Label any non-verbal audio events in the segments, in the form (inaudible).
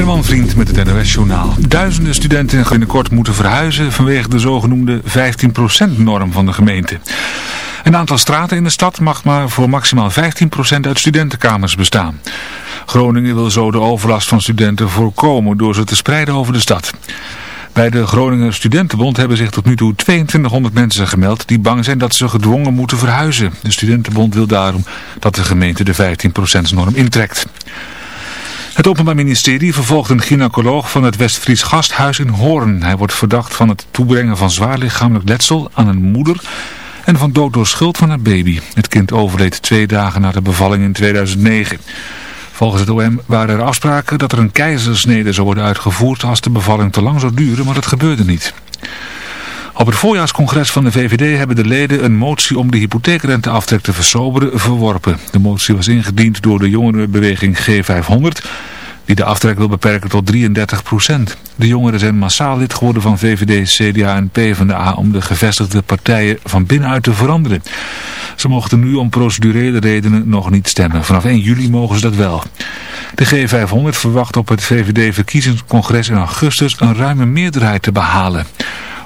Herman Vriend met het NOS-journaal. Duizenden studenten binnenkort moeten verhuizen vanwege de zogenoemde 15%-norm van de gemeente. Een aantal straten in de stad mag maar voor maximaal 15% uit studentenkamers bestaan. Groningen wil zo de overlast van studenten voorkomen door ze te spreiden over de stad. Bij de Groningen Studentenbond hebben zich tot nu toe 2200 mensen gemeld die bang zijn dat ze gedwongen moeten verhuizen. De Studentenbond wil daarom dat de gemeente de 15%-norm intrekt. Het Openbaar Ministerie vervolgt een gynaecoloog van het Westfries Gasthuis in Hoorn. Hij wordt verdacht van het toebrengen van zwaar lichamelijk letsel aan een moeder en van dood door schuld van haar baby. Het kind overleed twee dagen na de bevalling in 2009. Volgens het OM waren er afspraken dat er een keizersnede zou worden uitgevoerd als de bevalling te lang zou duren, maar dat gebeurde niet. Op het voorjaarscongres van de VVD hebben de leden een motie om de hypotheekrenteaftrek te versoberen verworpen. De motie was ingediend door de jongerenbeweging G500 die de aftrek wil beperken tot 33 procent. De jongeren zijn massaal lid geworden van VVD, CDA en PvdA om de gevestigde partijen van binnenuit te veranderen. Ze mochten nu om procedurele redenen nog niet stemmen. Vanaf 1 juli mogen ze dat wel. De G500 verwacht op het VVD-verkiezingscongres in augustus een ruime meerderheid te behalen.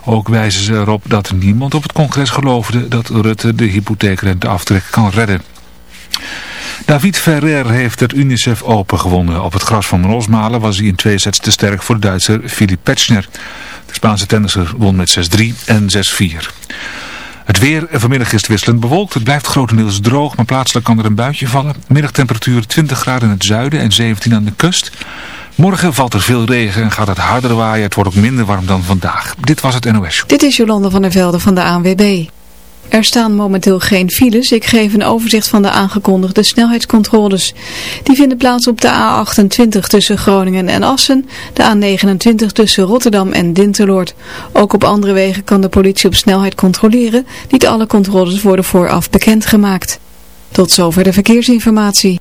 Ook wijzen ze erop dat niemand op het congres geloofde dat Rutte de hypotheekrenteaftrek kan redden. David Ferrer heeft het UNICEF Open gewonnen. Op het gras van Rosmalen was hij in twee sets te sterk voor de Duitser Filip Petschner. De Spaanse tennisser won met 6-3 en 6-4. Het weer vanmiddag is wisselend bewolkt. Het blijft grotendeels droog, maar plaatselijk kan er een buitje vallen. Middagtemperatuur 20 graden in het zuiden en 17 aan de kust. Morgen valt er veel regen en gaat het harder waaien. Het wordt ook minder warm dan vandaag. Dit was het NOS. Dit is Jolanda van der Velde van de ANWB. Er staan momenteel geen files. Ik geef een overzicht van de aangekondigde snelheidscontroles. Die vinden plaats op de A28 tussen Groningen en Assen, de A29 tussen Rotterdam en Dinterloord. Ook op andere wegen kan de politie op snelheid controleren. Niet alle controles worden vooraf bekendgemaakt. Tot zover de verkeersinformatie.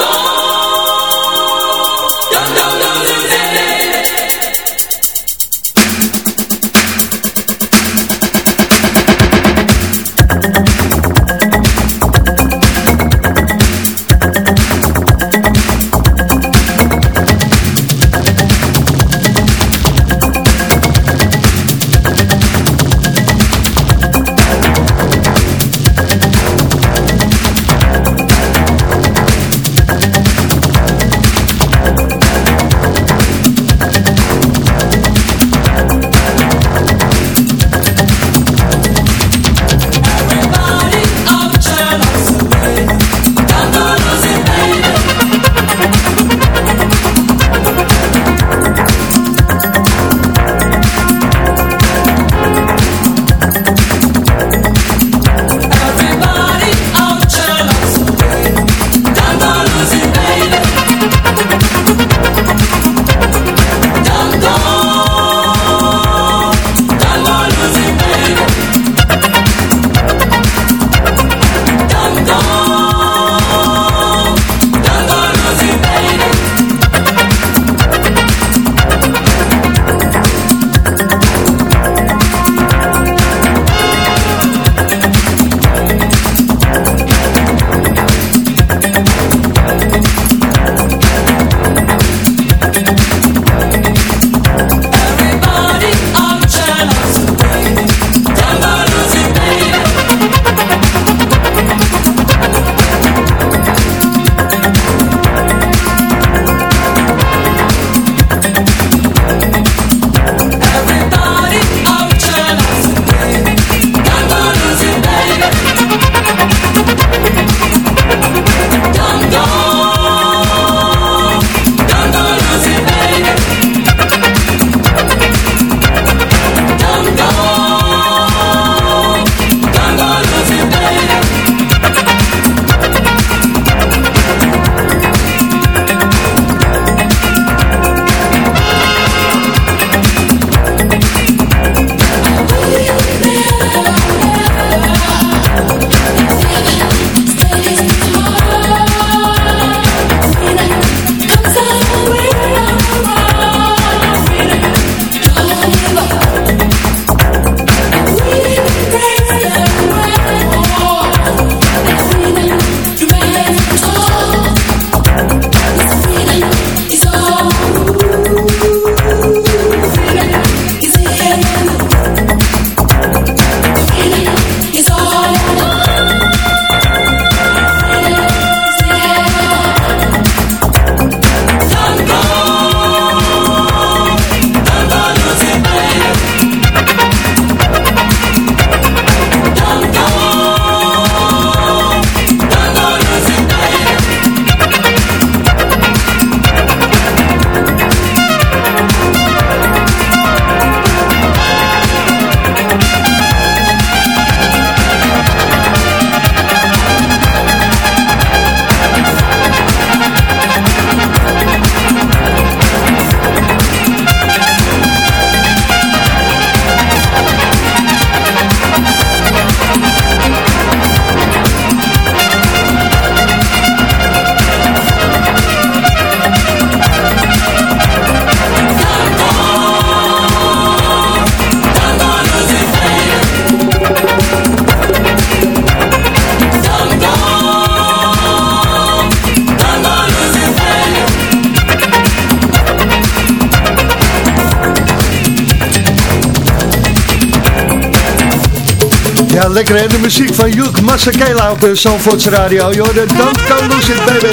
Lekker hè, de muziek van Juk Massakela op de Zandvoortse radio. Joh, de Don't Go Lose It Baby.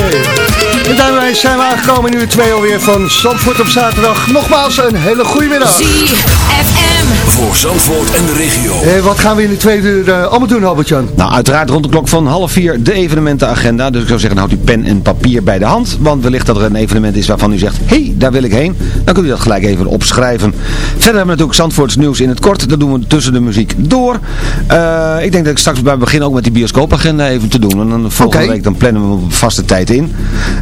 En daarmee zijn we aangekomen in uur 2 alweer van Zandvoort op zaterdag. Nogmaals een hele goede middag. ZFM. Voor Zandvoort en de regio. Eh, wat gaan we in de tweede uur uh, allemaal doen, Albert-Jan? Nou, uiteraard rond de klok van half vier de evenementenagenda. Dus ik zou zeggen, houd uw pen en papier bij de hand. Want wellicht dat er een evenement is waarvan u zegt, hé, hey, daar wil ik heen. Dan kunt u dat gelijk even opschrijven. Verder hebben we natuurlijk Zandvoorts nieuws in het kort. Dat doen we tussen de muziek door. Uh, ik denk dat ik straks bij het begin ook met die bioscoopagenda even te doen. En dan volgende okay. week dan plannen we op vaste tijd in.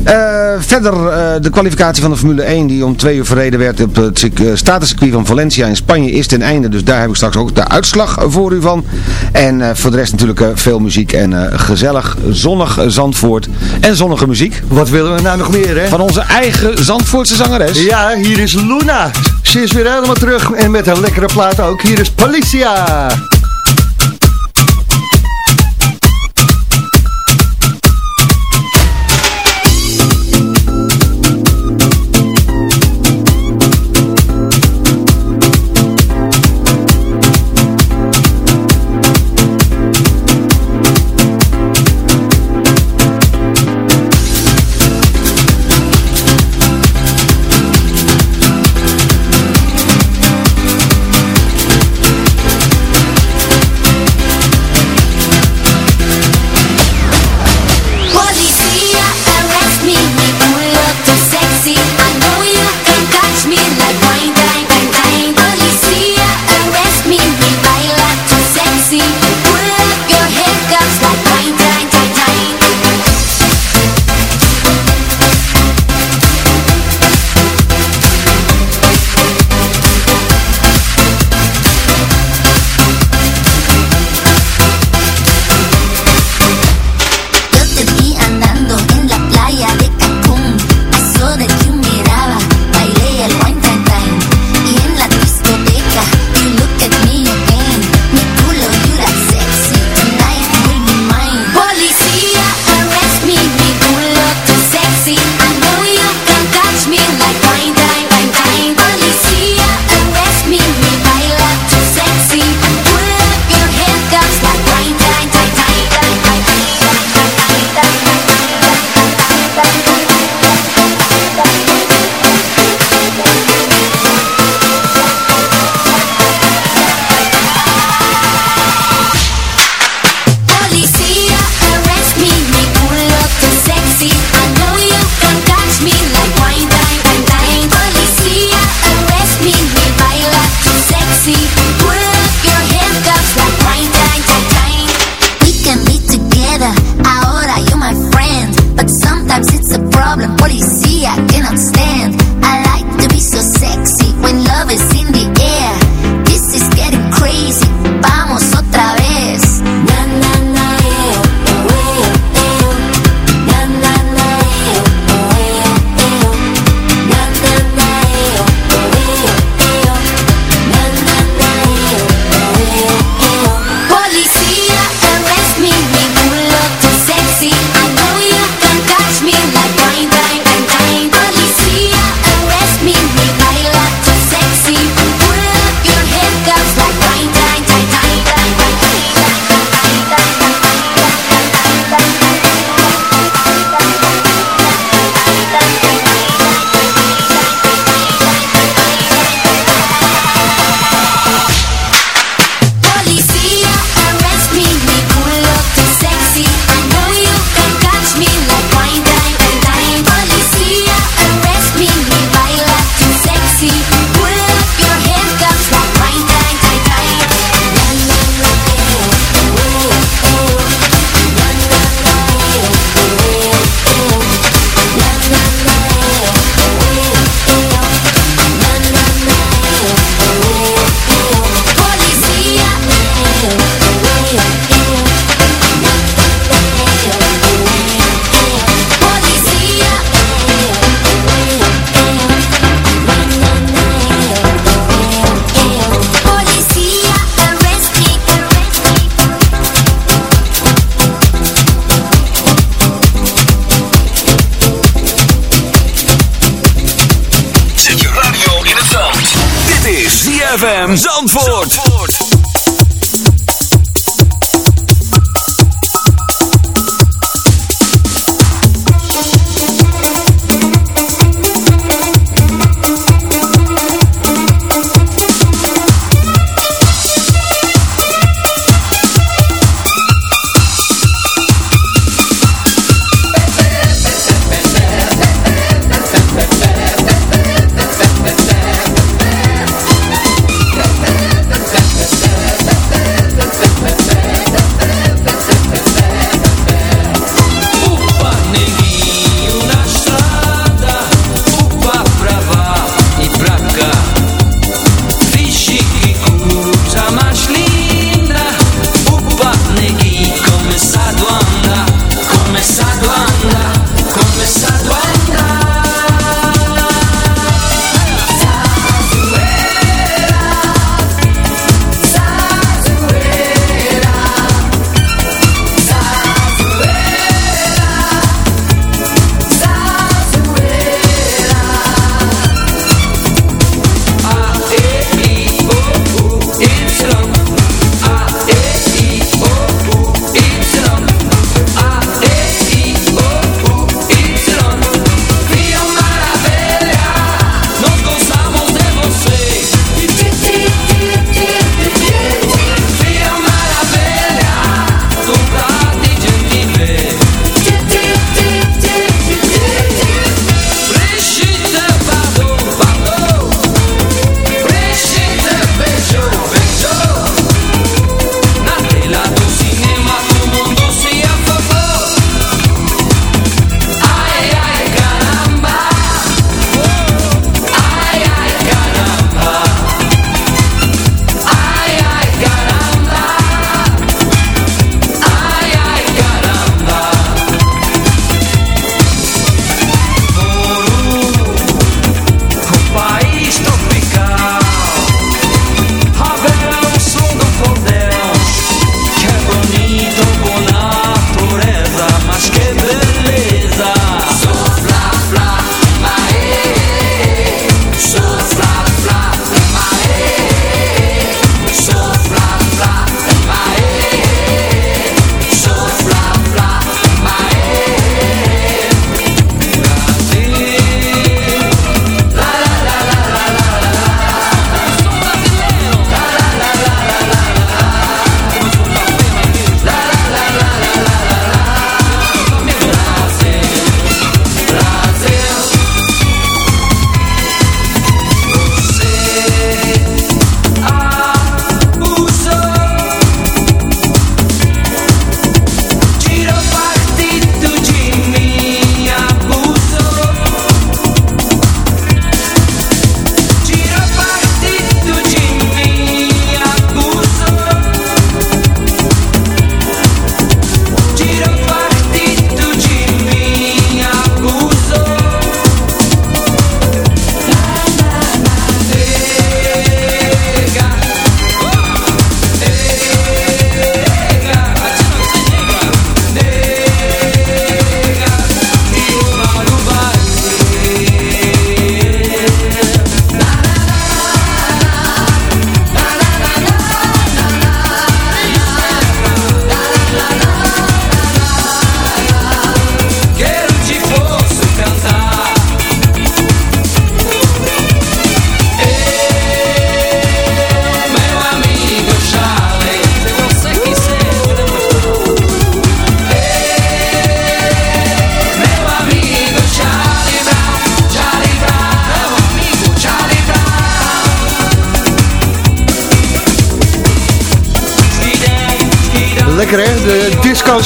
Uh, verder uh, de kwalificatie van de Formule 1 die om twee uur verreden werd op het statuscircuit van Valencia in Spanje is ten einde. Dus daar heb ik straks ook de uitslag voor u van. En voor de rest natuurlijk veel muziek en gezellig, zonnig Zandvoort en zonnige muziek. Wat willen we nou nog meer hè? Van onze eigen Zandvoortse zangeres. Ja, hier is Luna. Ze is weer helemaal terug en met een lekkere plaat ook. Hier is Policia. ZFM Zandvoort. Zandvoort.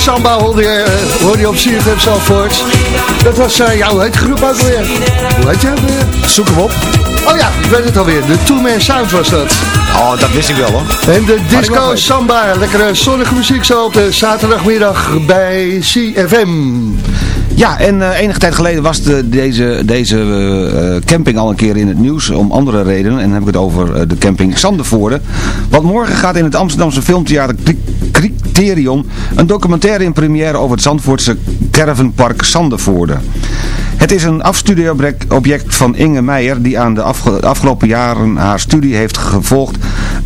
Samba hoorde je, eh, hoorde je op CFM Zalvoort. Dat was, uh, ja, hoe heet groep ook weer? Hoe heet je weer? Zoek hem op. Oh ja, ik weet het alweer. De Two Man Sound was dat. Oh, dat wist ik wel hoor. En de disco samba, lekkere zonnige muziek zo op de zaterdagmiddag bij CFM. Ja, en uh, enige tijd geleden was de, deze, deze uh, camping al een keer in het nieuws om andere redenen. En dan heb ik het over uh, de camping Sandervoorde. Want morgen gaat in het Amsterdamse filmtheater Criterion een documentaire in première over het Zandvoortse caravanpark Sandervoorde. Het is een afstudieobject van Inge Meijer die aan de afgelopen jaren haar studie heeft gevolgd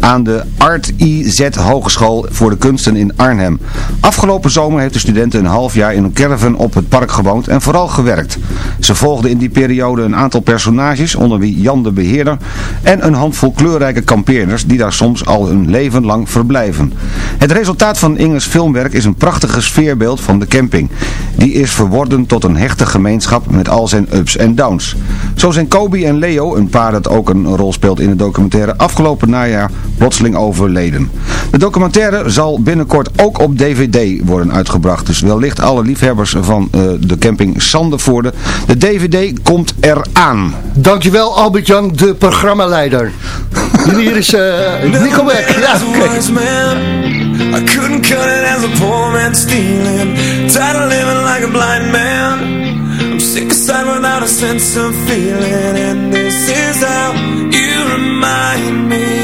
aan de Art IZ Hogeschool voor de Kunsten in Arnhem. Afgelopen zomer heeft de studenten een half jaar in een caravan op het park gewoond en vooral gewerkt. Ze volgden in die periode een aantal personages, onder wie Jan de Beheerder, en een handvol kleurrijke kampeerders die daar soms al hun leven lang verblijven. Het resultaat van Inge's filmwerk is een prachtige sfeerbeeld van de camping. Die is verworden tot een hechte gemeenschap met al zijn ups en downs. Zo zijn Kobe en Leo, een paar dat ook een rol speelt in de documentaire, afgelopen najaar plotseling overleden. De documentaire zal binnenkort ook op DVD worden uitgebracht. Dus wellicht alle liefhebbers van uh, de camping Sandervoorde. De DVD komt eraan. Dankjewel Albert-Jan, de programmaleider. Hier is uh, Nickelback. Ja, okay. I couldn't cut it as a poor man stealing Tired of living like a blind man I'm sick aside without a sense of feeling And this is how you remind me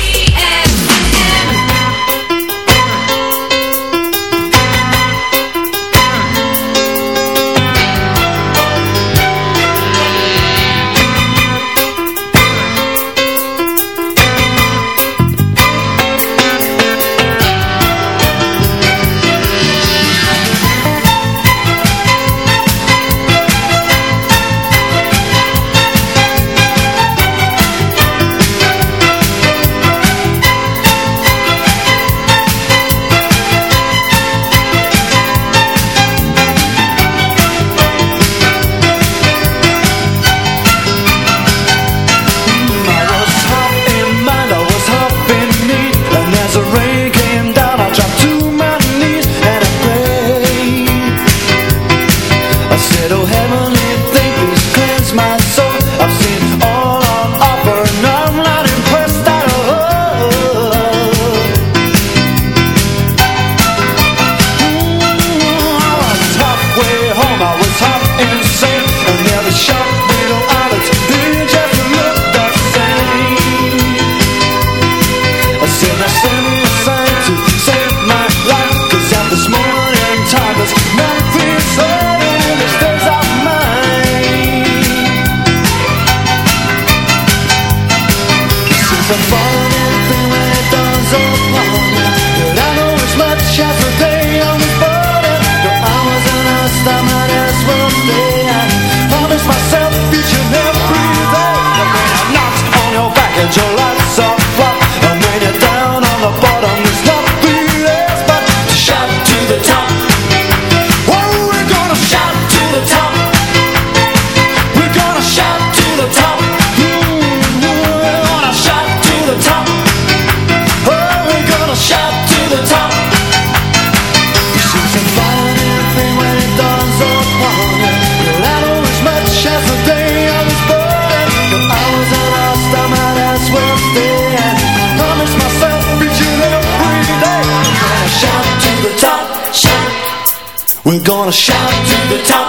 We're gonna shout to the top,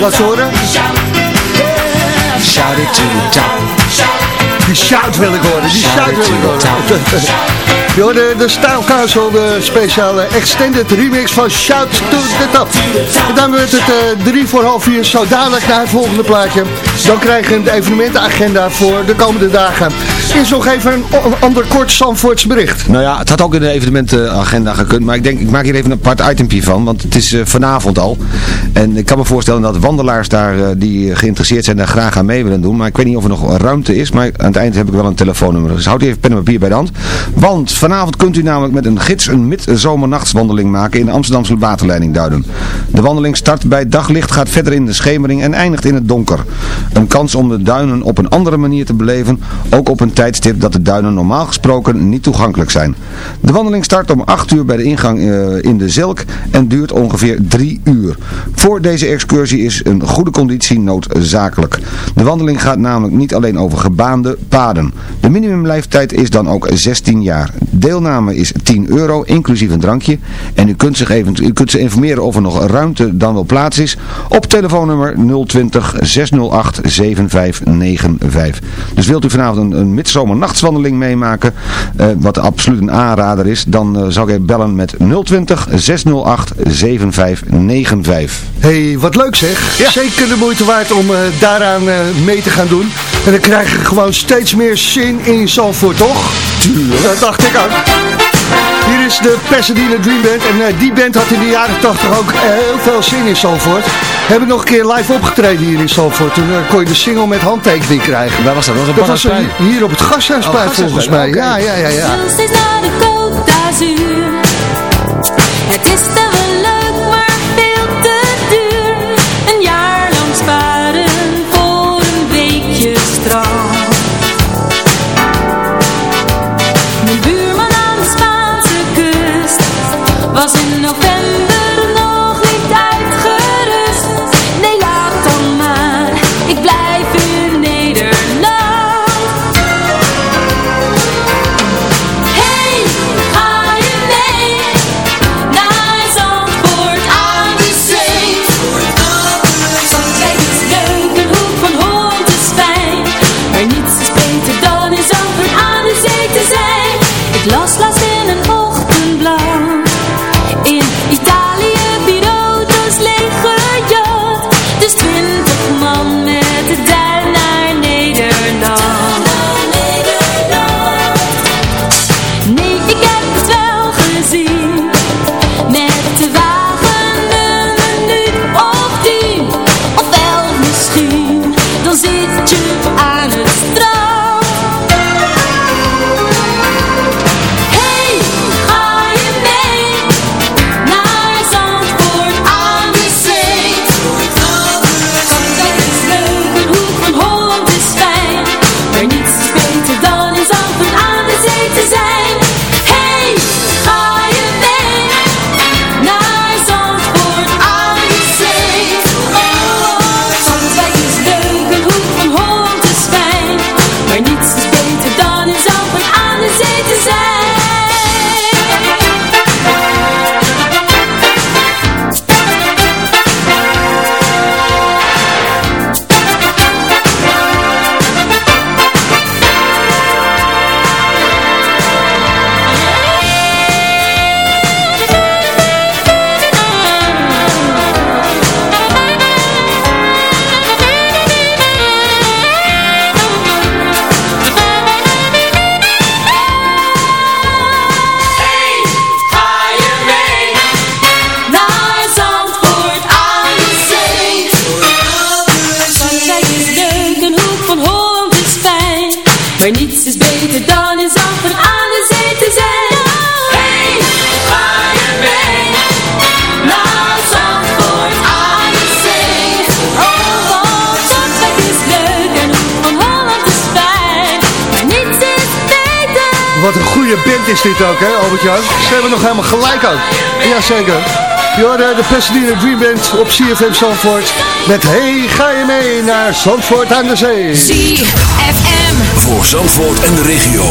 Laat ze horen. Shout it to the top. Die shout wil ik horen, die shout wil ik horen. (laughs) Hoorde de staalkaasel, de speciale extended remix van Shout to the Top. En dan wordt het eh, drie voor half vier, zo dadelijk naar het volgende plaatje. Dan krijgen we de evenementenagenda voor de komende dagen. Is nog even een ander kort Zandvoorts bericht. Nou ja, het had ook in de evenementenagenda gekund, maar ik denk, ik maak hier even een apart itempje van, want het is eh, vanavond al. En ik kan me voorstellen dat wandelaars daar eh, die geïnteresseerd zijn daar graag aan mee willen doen, maar ik weet niet of er nog ruimte is, maar aan het eind heb ik wel een telefoonnummer. Dus houd even pen en papier bij de hand. Want vanavond kunt u namelijk met een gids een midzomernachtswandeling maken in de Amsterdamse waterleiding Duinen. De wandeling start bij daglicht, gaat verder in de schemering en eindigt in het donker. Een kans om de duinen op een andere manier te beleven, ook op een tijdstip dat de duinen normaal gesproken niet toegankelijk zijn. De wandeling start om 8 uur bij de ingang eh, in de Zilk en duurt ongeveer 3 uur. Voor deze excursie is een goede conditie noodzakelijk. De wandeling gaat namelijk niet alleen over gebaande paden. De minimumleeftijd is dan ook 16 jaar. Deelname is 10 euro, inclusief een drankje. En u kunt, zich even, u kunt ze informeren of er nog ruimte dan wel plaats is op telefoonnummer 020 608 7595. Dus wilt u vanavond een, een midzomernachtswandeling meemaken, eh, wat absoluut een aanrader is, dan eh, zou ik bellen met 020 608 7595. hey, wat leuk zeg. Zeker de moeite waard om eh, daaraan mee te gaan doen. En dan krijg je gewoon steeds meer zin in Zandvoort, toch? Tuurlijk. Dat dacht ik ook. Hier is de Pasadena Dream Band. En eh, die band had in de jaren 80 ook heel veel zin in Zandvoort. Hebben nog een keer live opgetreden hier in Zandvoort. Toen eh, kon je de single met handtekening krijgen. Waar was dat? Dat was Dat was eh, hier op het Gasthuisplein Oh, volgens mij. Ja, ja, ja, ja. De. Het is te is dit ook, hè Albert-Jan? Ze hebben nog helemaal gelijk ook. Jazeker. Je hoorde de Pasadena Dream Band op CFM Zandvoort. Met Hey, ga je mee naar Zandvoort aan de zee? ZFM. Voor Zandvoort en de regio.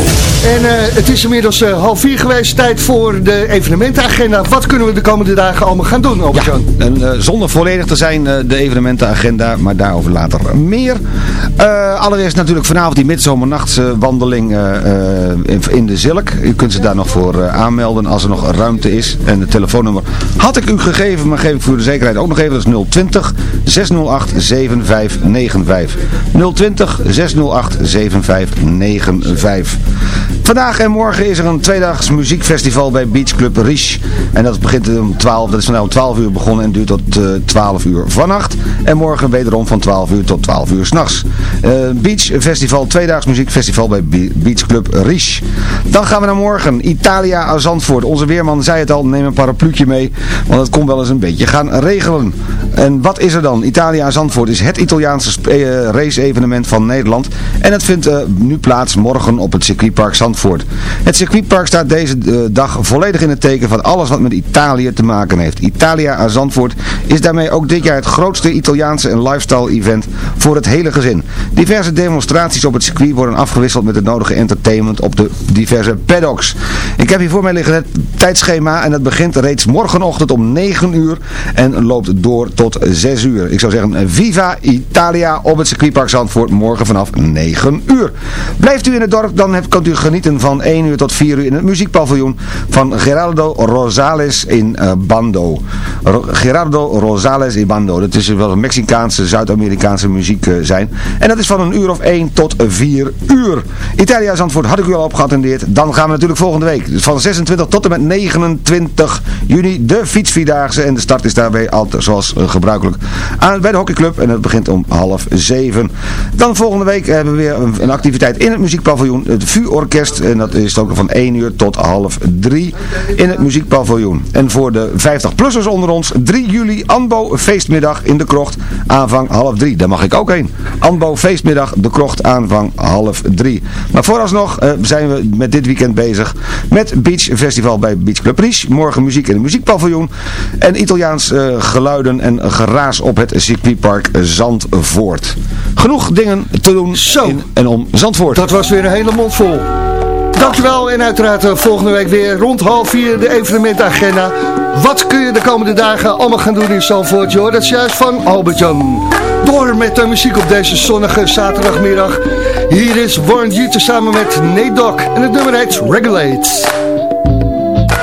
En eh, het is inmiddels eh, half vier geweest. Tijd voor de evenementenagenda. Wat kunnen we de komende dagen allemaal gaan doen, Albert-Jan? En eh, zonder volledig te zijn de evenementenagenda, maar daarover later meer. Eh, allereerst natuurlijk vanavond die midzomernachtswandeling eh, eh, in, de Zilk. U kunt ze daar nog voor aanmelden als er nog ruimte is. En het telefoonnummer had ik u gegeven, maar geef ik voor de zekerheid ook nog even. Dat is 020 608 7595. 020 608 7595. Vandaag en morgen is er een tweedaags muziekfestival bij Beach Club Riche. En dat begint om 12, dat is vandaag om 12 uur begonnen en duurt tot eh 12 uur vannacht. En morgen wederom van 12 uur tot 12 uur s'nachts. Uh, Beach Festival, tweedaags muziekfestival bij Be- Beach Club Riche. Dan gaan we naar morgen, Italia aan Zandvoort. Onze weerman zei het al, neem een parapluutje mee, want het kon wel eens een beetje gaan regelen. En wat is er dan? Italia aan Zandvoort is het Italiaanse eh, race-evenement van Nederland. En het vindt eh, nu plaats morgen op het circuitpark Zandvoort. Het circuitpark staat deze eh, dag volledig in het teken van alles wat met Italië te maken heeft. Italia aan Zandvoort is daarmee ook dit jaar het grootste Italiaanse en lifestyle event voor het hele gezin. Diverse demonstraties op het circuit worden afgewisseld met het nodige entertainment op de diverse paddocks. Ik heb hier voor mij liggen het tijdschema en dat begint reeds morgenochtend om 9 uur en loopt door tot 6 uur. Ik zou zeggen Viva Italia op het circuitpark Zandvoort morgen vanaf 9 uur. Blijft u in het dorp, dan kunt u genieten van 1 uur tot 4 uur in het muziekpaviljoen van Gerardo Rosales in uh, Bando. Gerardo Rosales in Bando. Dat is wel een Mexicaanse, Zuid-Amerikaanse muziek uh, zijn. En dat is van een uur of 1 tot 4 uur. Italia Zandvoort had ik u al opgeattendeerd. Dan gaan we natuurlijk volgende week. Dus van 26 tot en met 29 juni de fietsvierdaagse. En de start is daarbij altijd zoals gebruikelijk aan, bij de hockeyclub. En dat begint om half 7. Dan volgende week hebben we weer een, activiteit in het muziekpaviljoen. Het VU-orkest. En dat is ook van 1 uur tot half 3 in het muziekpaviljoen. En voor de 50-plussers onder ons 3 juli Anbo feestmiddag in de krocht aanvang half 3. Daar mag ik ook heen. Anbo feestmiddag de krocht aanvang half 3. Maar vooralsnog uh, zijn we met dit weekend bezig met Beach Festival bij Beach Club Ries. Morgen muziek in het muziekpaviljoen. En Italiaans uh, geluiden en geraas op het circuitpark Zandvoort. Genoeg dingen te doen Zo. in en om Zandvoort. Dat was weer een hele mond vol. Dankjewel en uiteraard uh, volgende week weer rond half vier de evenementagenda. Wat kun je de komende dagen allemaal gaan doen in Zandvoort? Joh, dat is juist van Albert-Jan. Door met de muziek op deze zonnige zaterdagmiddag. Hier is Warren G samen met Nate Dogg en het nummer heet Regulate.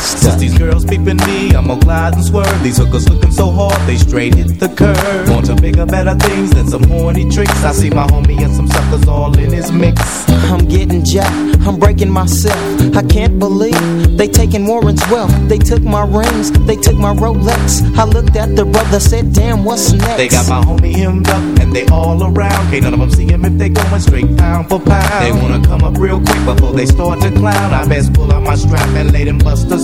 Since these girls peeping me, I'm gonna glide and swerve. These hookers looking so hard, they straight hit the curve. Want to bigger, better things than some horny tricks. I see my homie and some suckers all in his mix. I'm getting jacked, I'm breaking myself. I can't believe they taking Warren's wealth. They took my rings, they took my Rolex. I looked at the brother, said, damn, what's next? They got my homie hemmed up and they all around. Can't none of them see him if they going straight pound for pound. They wanna come up real quick before they start to clown. I best pull out my strap and lay them busters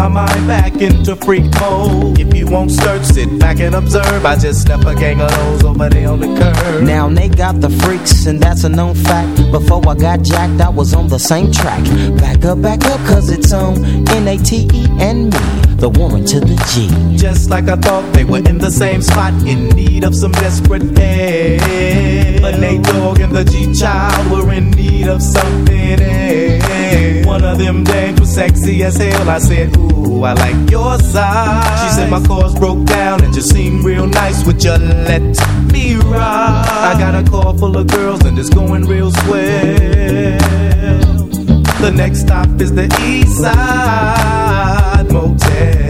My mind back into freak mode. If you won't search, sit back and observe. I just left a gang of those over there on the curb. Now Nate got the freaks, and that's a known fact. Before I got jacked, I was on the same track. Back up, back up, cause it's on N-A-T-E and me, the woman to the G. Just like I thought they were in the same spot, in need of some desperate help. But Nate Dogg and the G Child were in need of something else. One of them dames was sexy as hell. I said, Ooh, I like your side. She said my car's broke down and just seemed real nice. Would you let me ride? I got a car full of girls and it's going real swell. The next stop is the East Side Motel.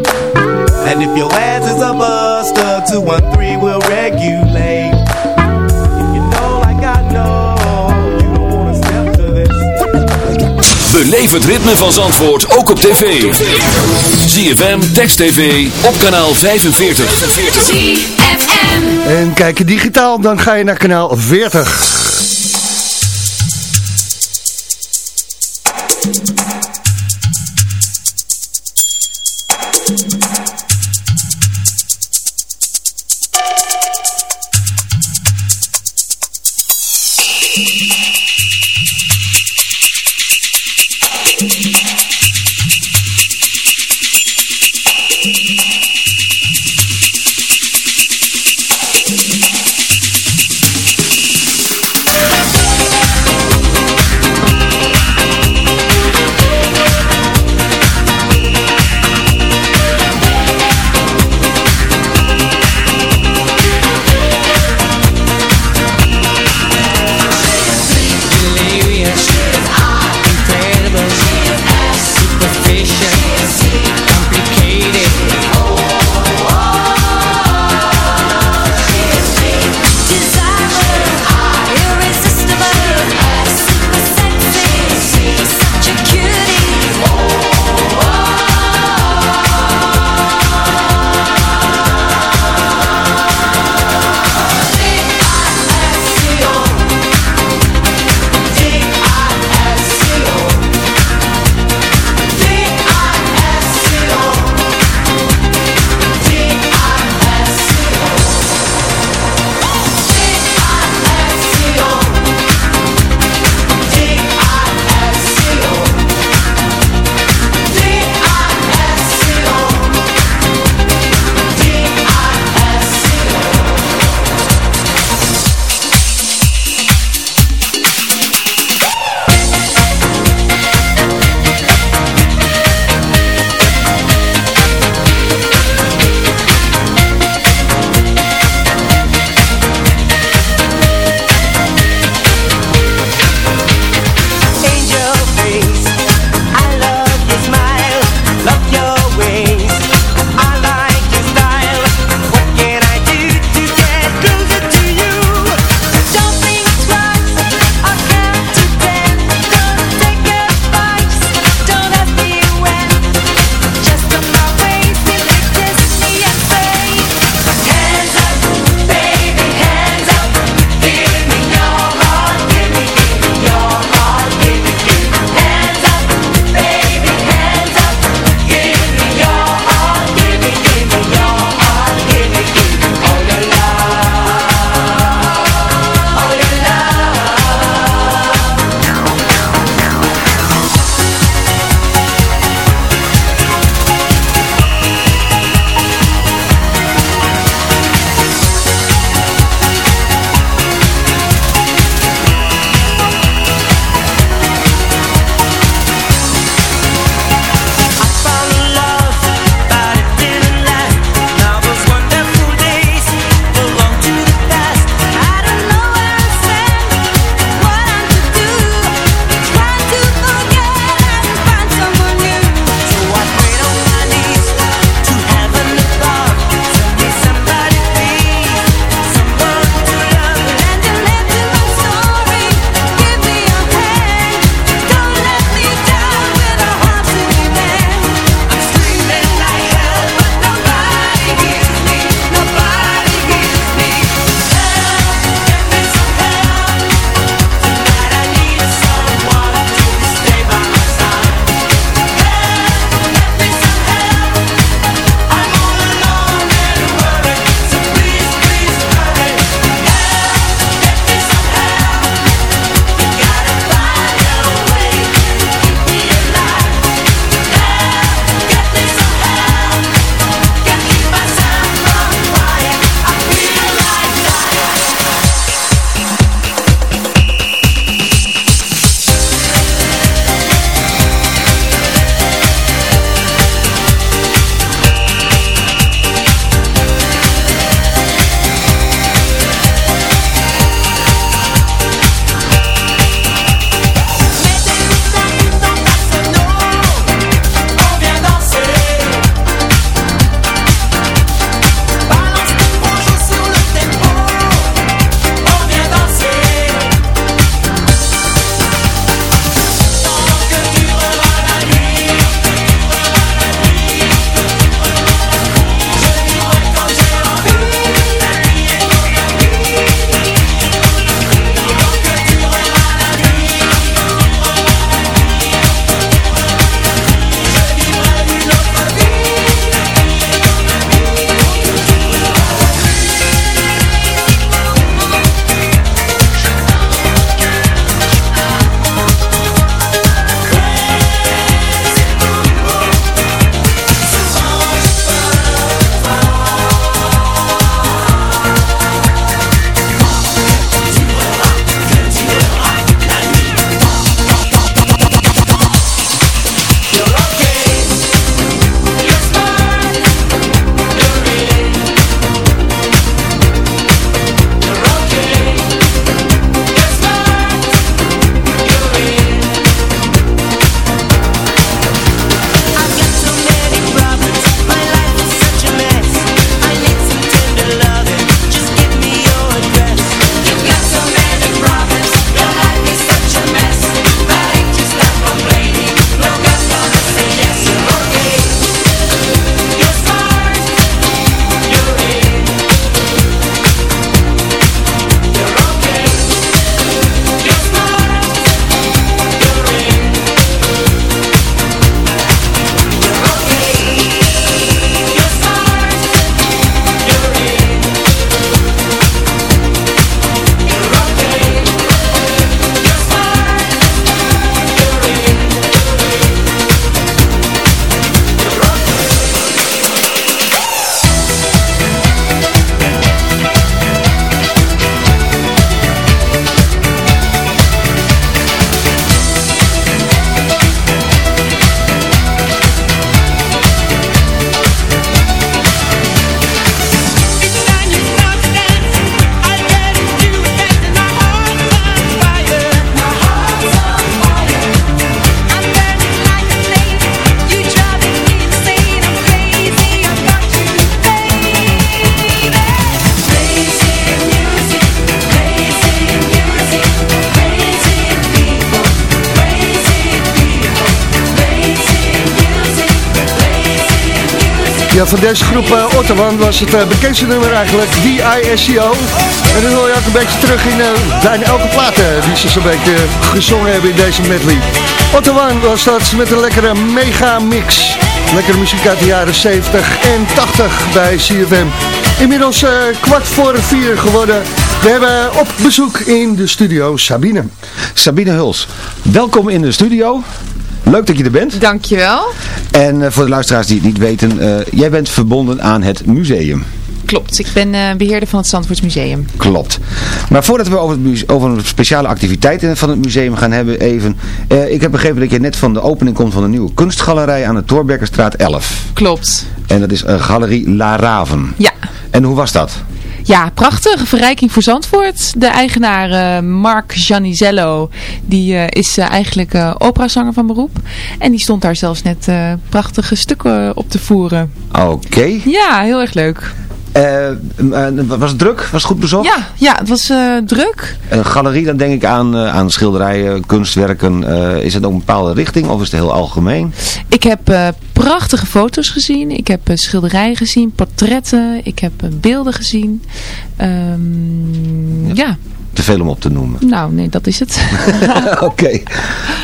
And if your ass is a buster, 213 will regulate. If you know like I know, you don't wanna step to this. Beleef het ritme van Zandvoort ook op tv. ZFM, Text TV, op kanaal 45. 45. En kijk je digitaal, dan ga je naar kanaal 40. Groep uh, was het uh, bekendste nummer eigenlijk, D-I-S-C-O. En dan hoor je ook een beetje terug in uh, bijna elke plaat die ze zo'n beetje gezongen hebben in deze medley. Otterwan was dat met een lekkere mega mix. Lekkere muziek uit de jaren 70 en 80 bij CFM. Inmiddels kwart voor vier geworden. We hebben op bezoek in de studio Sabine. Sabine Huls, welkom in de studio. Leuk dat je er bent. Dankjewel. En uh, voor de luisteraars die het niet weten, uh, jij bent verbonden aan het museum. Klopt, ik ben uh, beheerder van het Zandvoortsmuseum. Klopt. Maar voordat we over, het over een speciale activiteiten van het museum gaan hebben, even. ik heb begrepen dat je net van de opening komt van een nieuwe kunstgalerij aan de Toorbergerstraat 11. Klopt. En dat is een galerie La Raven. Ja. En hoe was dat? Ja, prachtig. Verrijking voor Zandvoort. De eigenaar uh, Mark Janizello, die uh, is uh, eigenlijk operazanger van beroep. En die stond daar zelfs net prachtige stukken op te voeren. Oké. Ja, heel erg leuk. Was het druk? Was het goed bezocht? Ja, ja het was druk. Een galerie, dan denk ik aan, aan schilderijen, kunstwerken. is het ook een bepaalde richting of is het heel algemeen? Ik heb prachtige foto's gezien. Ik heb schilderijen gezien, portretten. Ik heb beelden gezien. Um, ja. ja. Te veel om op te noemen. Nou, nee, dat is het. (laughs) (laughs) Oké.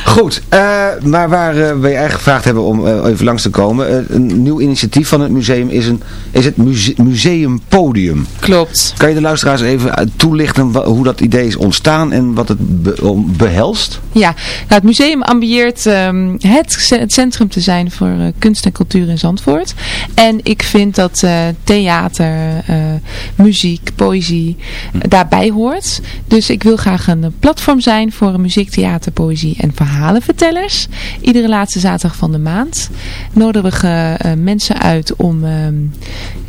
Goed. Uh, maar waar uh, we je eigenlijk gevraagd hebben om uh, even langs te komen. een nieuw initiatief van het museum is, een, is het muse Museumpodium. Klopt. Kan je de luisteraars even toelichten hoe dat idee is ontstaan en wat het be behelst? Ja, nou, het museum ambieert um, het, het, centrum te zijn voor kunst en cultuur in Zandvoort. En ik vind dat theater, muziek, poëzie hm. daarbij hoort. Dus ik wil graag een platform zijn voor muziek, theater, poëzie en verhalenvertellers. Iedere laatste zaterdag van de maand nodigen we uh, mensen uit om, uh,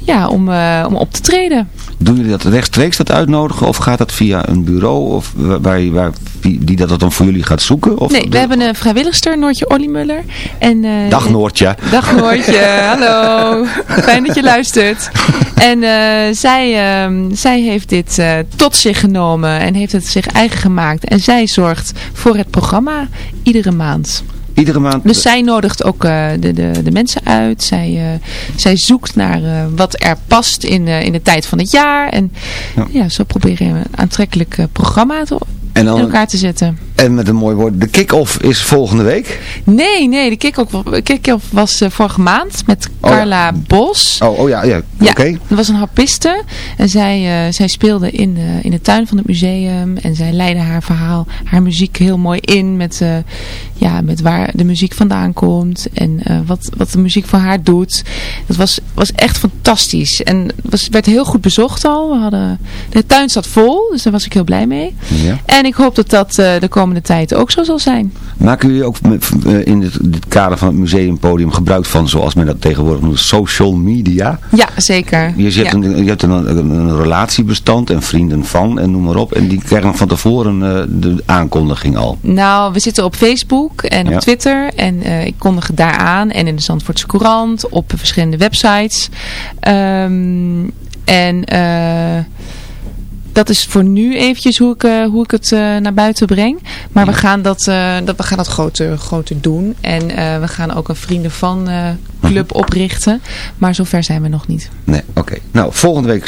ja, om, uh, om op te treden. Doen jullie dat rechtstreeks dat uitnodigen of gaat dat via een bureau of waar, waar, die dat dan voor jullie gaat zoeken? Of nee, we hebben een vrijwilligster, Noortje Oliemuller. En, uh, dag Noortje. Dag Noortje, (laughs) hallo. Fijn dat je luistert. En uh, zij, uh, zij heeft dit tot zich genomen en heeft het zich eigen gemaakt. En zij zorgt voor het programma iedere maand. Iedere maand? Dus zij nodigt ook uh, de, de, de mensen uit. Zij, uh, zij zoekt naar uh, wat er past in, in de tijd van het jaar. En ja. ja zo proberen we een aantrekkelijk programma te, en dan, in elkaar te zetten. En met een mooi woord, de kick-off is volgende week? Nee, nee, de kick-off kick was uh, vorige maand met Carla oh, ja. Bos. Oh, oh ja, ja, ja oké. Okay. Dat was een harpiste en zij, uh, zij speelde in, uh, in de tuin van het museum en zij leidde haar verhaal, haar muziek heel mooi in met, ja, met waar de muziek vandaan komt en wat, wat de muziek voor haar doet. Dat was, was echt fantastisch en was, werd heel goed bezocht al. We hadden, de tuin zat vol, dus daar was ik heel blij mee. Ja. En ik hoop dat dat uh, de komende tijd ook zo zal zijn. Maken jullie ook uh, in dit, dit, kader van het museumpodium gebruik van, zoals men dat tegenwoordig noemt, social media? Ja, zeker. Je, ja. Hebt, een, je hebt een, relatiebestand en vrienden van en noem maar op. En die krijgen van tevoren uh, de aankondiging al. Nou, we zitten op Facebook en op Twitter. En ik kondig daar aan. En in de Zandvoortse Courant, op verschillende websites. Um, en... eh dat is voor nu eventjes hoe ik, uh, hoe ik het uh, naar buiten breng. Maar ja. we gaan dat, uh, dat, we gaan dat groter, groter doen. En we gaan ook een Vrienden van club oprichten. Maar zover zijn we nog niet. Nee, oké. Okay. Nou, volgende week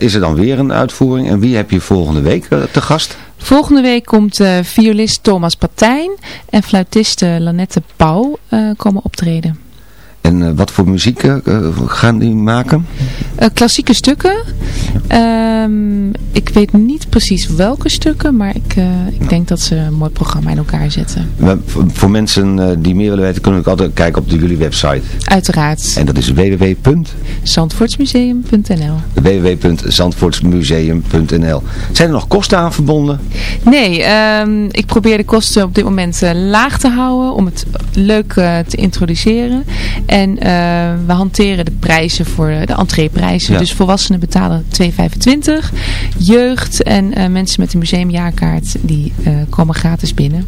is er dan weer een uitvoering. En wie heb je volgende week te gast? Volgende week komt violist Thomas Patijn en fluitiste Lanette Pauw komen optreden. En uh, wat voor muziek uh, gaan die maken? Klassieke stukken. Um, ik weet niet precies welke stukken, maar ik, ik denk dat ze een mooi programma in elkaar zetten. Maar voor, mensen die meer willen weten, kunnen we ook altijd kijken op de jullie website. Uiteraard. En dat is www.zandvoortsmuseum.nl www.zandvoortsmuseum.nl Zijn er nog kosten aan verbonden? Nee, um, ik probeer de kosten op dit moment laag te houden om het leuk te introduceren. En eh, we hanteren de prijzen voor de entreeprijzen. Ja. Dus volwassenen betalen 2,25. Jeugd en eh, mensen met een museumjaarkaart die eh, komen gratis binnen.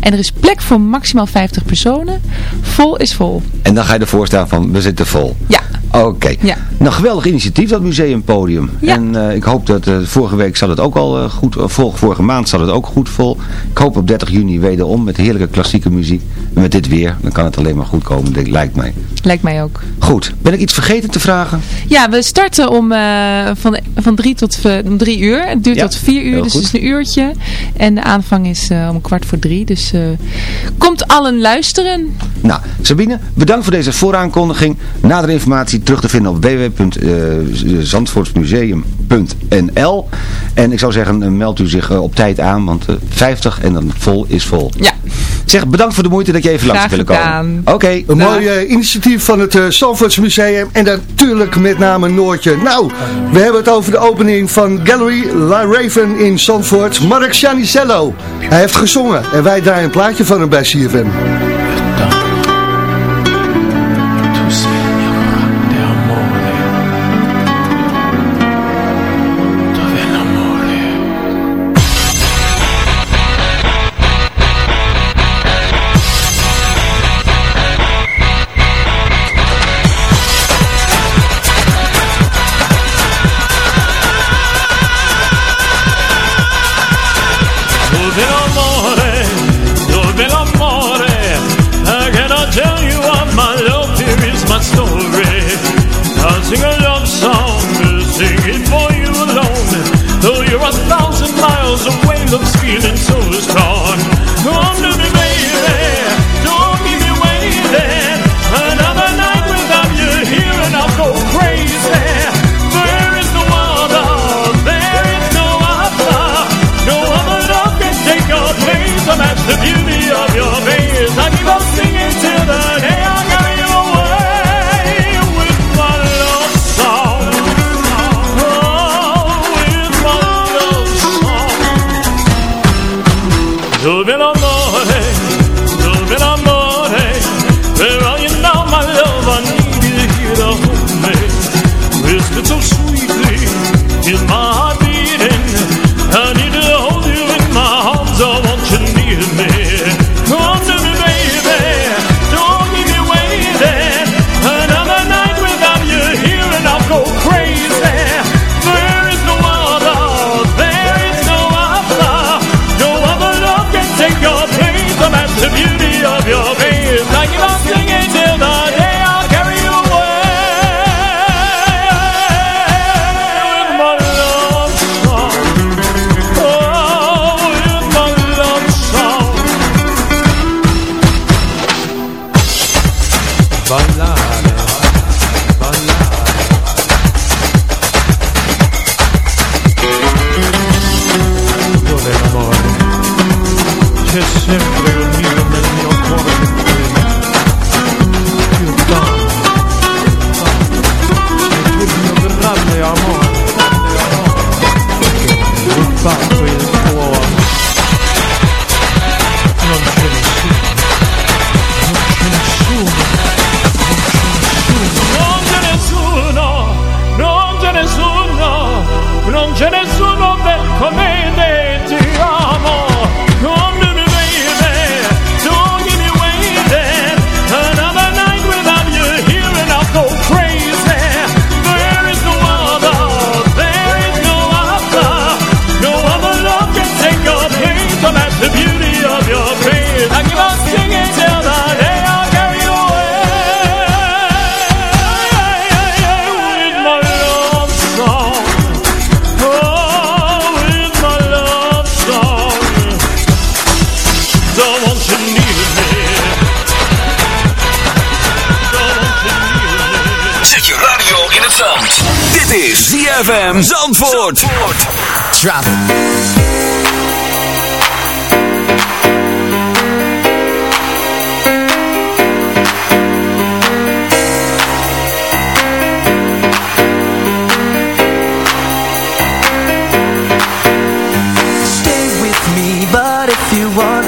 En er is plek voor maximaal 50 personen. Vol is vol. En dan ga je ervoor staan van we zitten vol. Ja. Oké. Ja. Nou, geweldig initiatief dat museumpodium. Ja. En ik hoop dat vorige week zal het ook al goed vol. Vorige maand zal het ook goed vol. Ik hoop op 30 juni wederom met heerlijke klassieke muziek. En met dit weer, dan kan het alleen maar goed komen, denk, lijkt mij. Lijkt mij ook. Goed. Ben ik iets vergeten te vragen? Ja, we starten om eh, van, van drie tot eh, drie uur. Het duurt tot vier uur, dus het is een uurtje. En de aanvang is eh, om kwart voor drie. Dus komt allen luisteren. Nou, Sabine, bedankt voor deze vooraankondiging. Nadere informatie terug te vinden op www.zandvoortsmuseum .nl En ik zou zeggen, eh, meld u zich eh, op tijd aan, want eh, 50 en dan vol is vol. Ja. Zeg, bedankt voor de moeite dat je even langs willen komen. Oké. Een mooie initiatief van het uh, Museum en natuurlijk met name Noortje. Nou, we hebben het over de opening van Gallery La Raven in Zandvoort. Mark Janicello. Hij heeft gezongen en wij draaien een plaatje van hem bij CFM.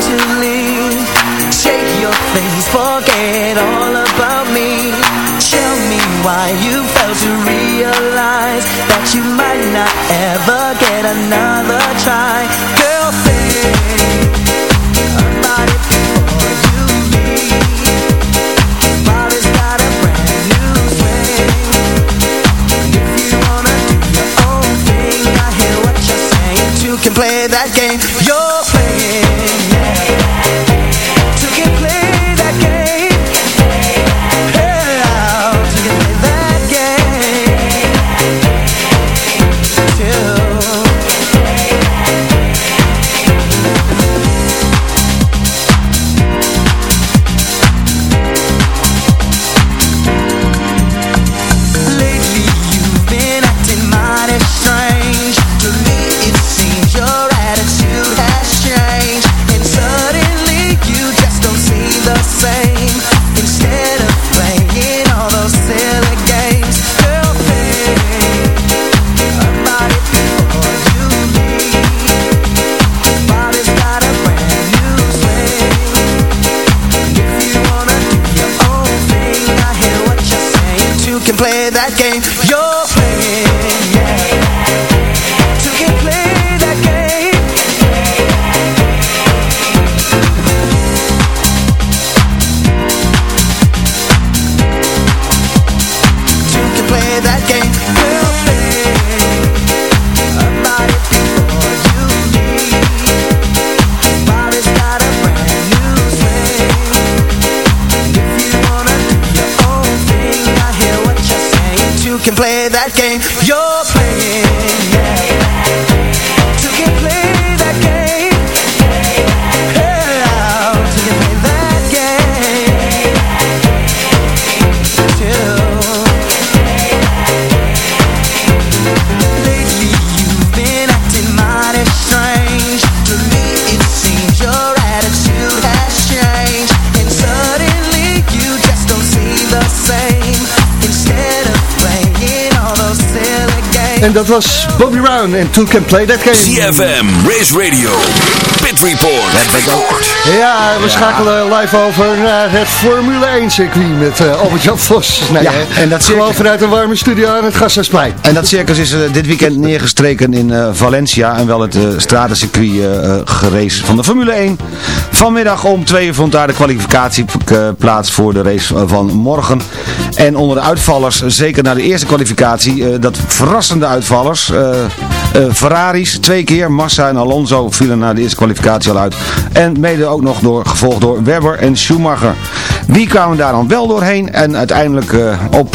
to leave Shake your things, forget all about me. Tell me why you failed to realize That you might not ever get another can play that game you're playing. Two can play En dat was Bobby Brown en Two Can Play That Game. CFM, Race Radio, Report. Ja, we schakelen live over naar het Formule 1 circuit met eh, Albert-Jan Vos. Nee, Ja, hè? en dat Gewoon circuit- vanuit een warme studio aan het Gasthuisplein. En dat circus is eh, dit weekend neergestreken in eh, Valencia en wel het uh, stratencircuit gerace van de Formule 1. Vanmiddag om twee uur vond daar de kwalificatie plaats voor de race van morgen. En onder de uitvallers, zeker na de eerste kwalificatie, eh, dat verrassende uitvallers. Eh, Ferraris twee keer, Massa en Alonso vielen na de eerste kwalificatie al uit. En mede ook nog door, gevolgd door Webber en Schumacher. Wie kwamen daar dan wel doorheen en uiteindelijk eh, op?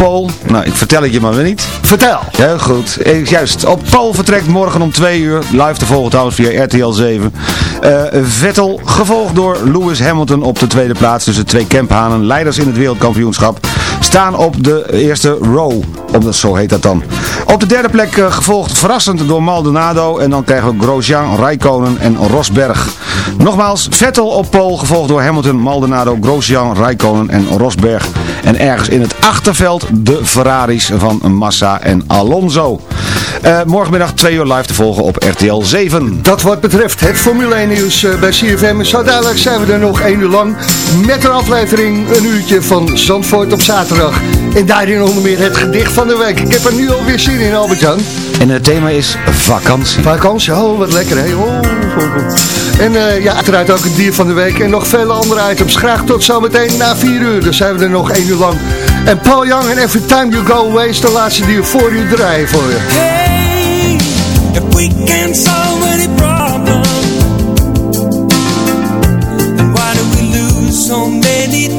Nou, ik vertel het je maar weer niet. Vertel. Heel goed. Eh, Juist, op Pol vertrekt morgen om 2 uur. Live te volgen trouwens via RTL 7. Eh, Vettel, gevolgd door Lewis Hamilton op de tweede plaats. Dus de twee Kemphanen, leiders in het wereldkampioenschap, staan op de eerste row. Omdat zo heet dat dan. Op de derde plek gevolgd verrassend door Maldonado. En dan krijgen we Grosjean, Raikkonen en Rosberg. Nogmaals, Vettel op Pol, gevolgd door Hamilton, Maldonado, Grosjean, Raikkonen en Rosberg. En ergens in het achterveld de Ferraris van Massa en Alonso. Eh, morgenmiddag 2 uur live te volgen op RTL 7. Dat wat betreft het Formule 1 nieuws eh, bij CFM. Zo dadelijk zijn we er nog één uur lang met een aflevering, een uurtje van Zandvoort op zaterdag. En daarin onder meer het gedicht van de week. Ik heb er nu alweer zin in, Albert-Jan. En het thema is vakantie. Vakantie, oh wat lekker hè. Oh, oh, oh. En eh, ja, uiteraard ook het dier van de week en nog vele andere items. Graag tot zometeen na 4 uur, dan zijn we er nog één uur lang. En Paul Young en Every Time You Go Away is de laatste die we voor u draaien voor je. Hey, if we can't solve any problem, then why do we lose so many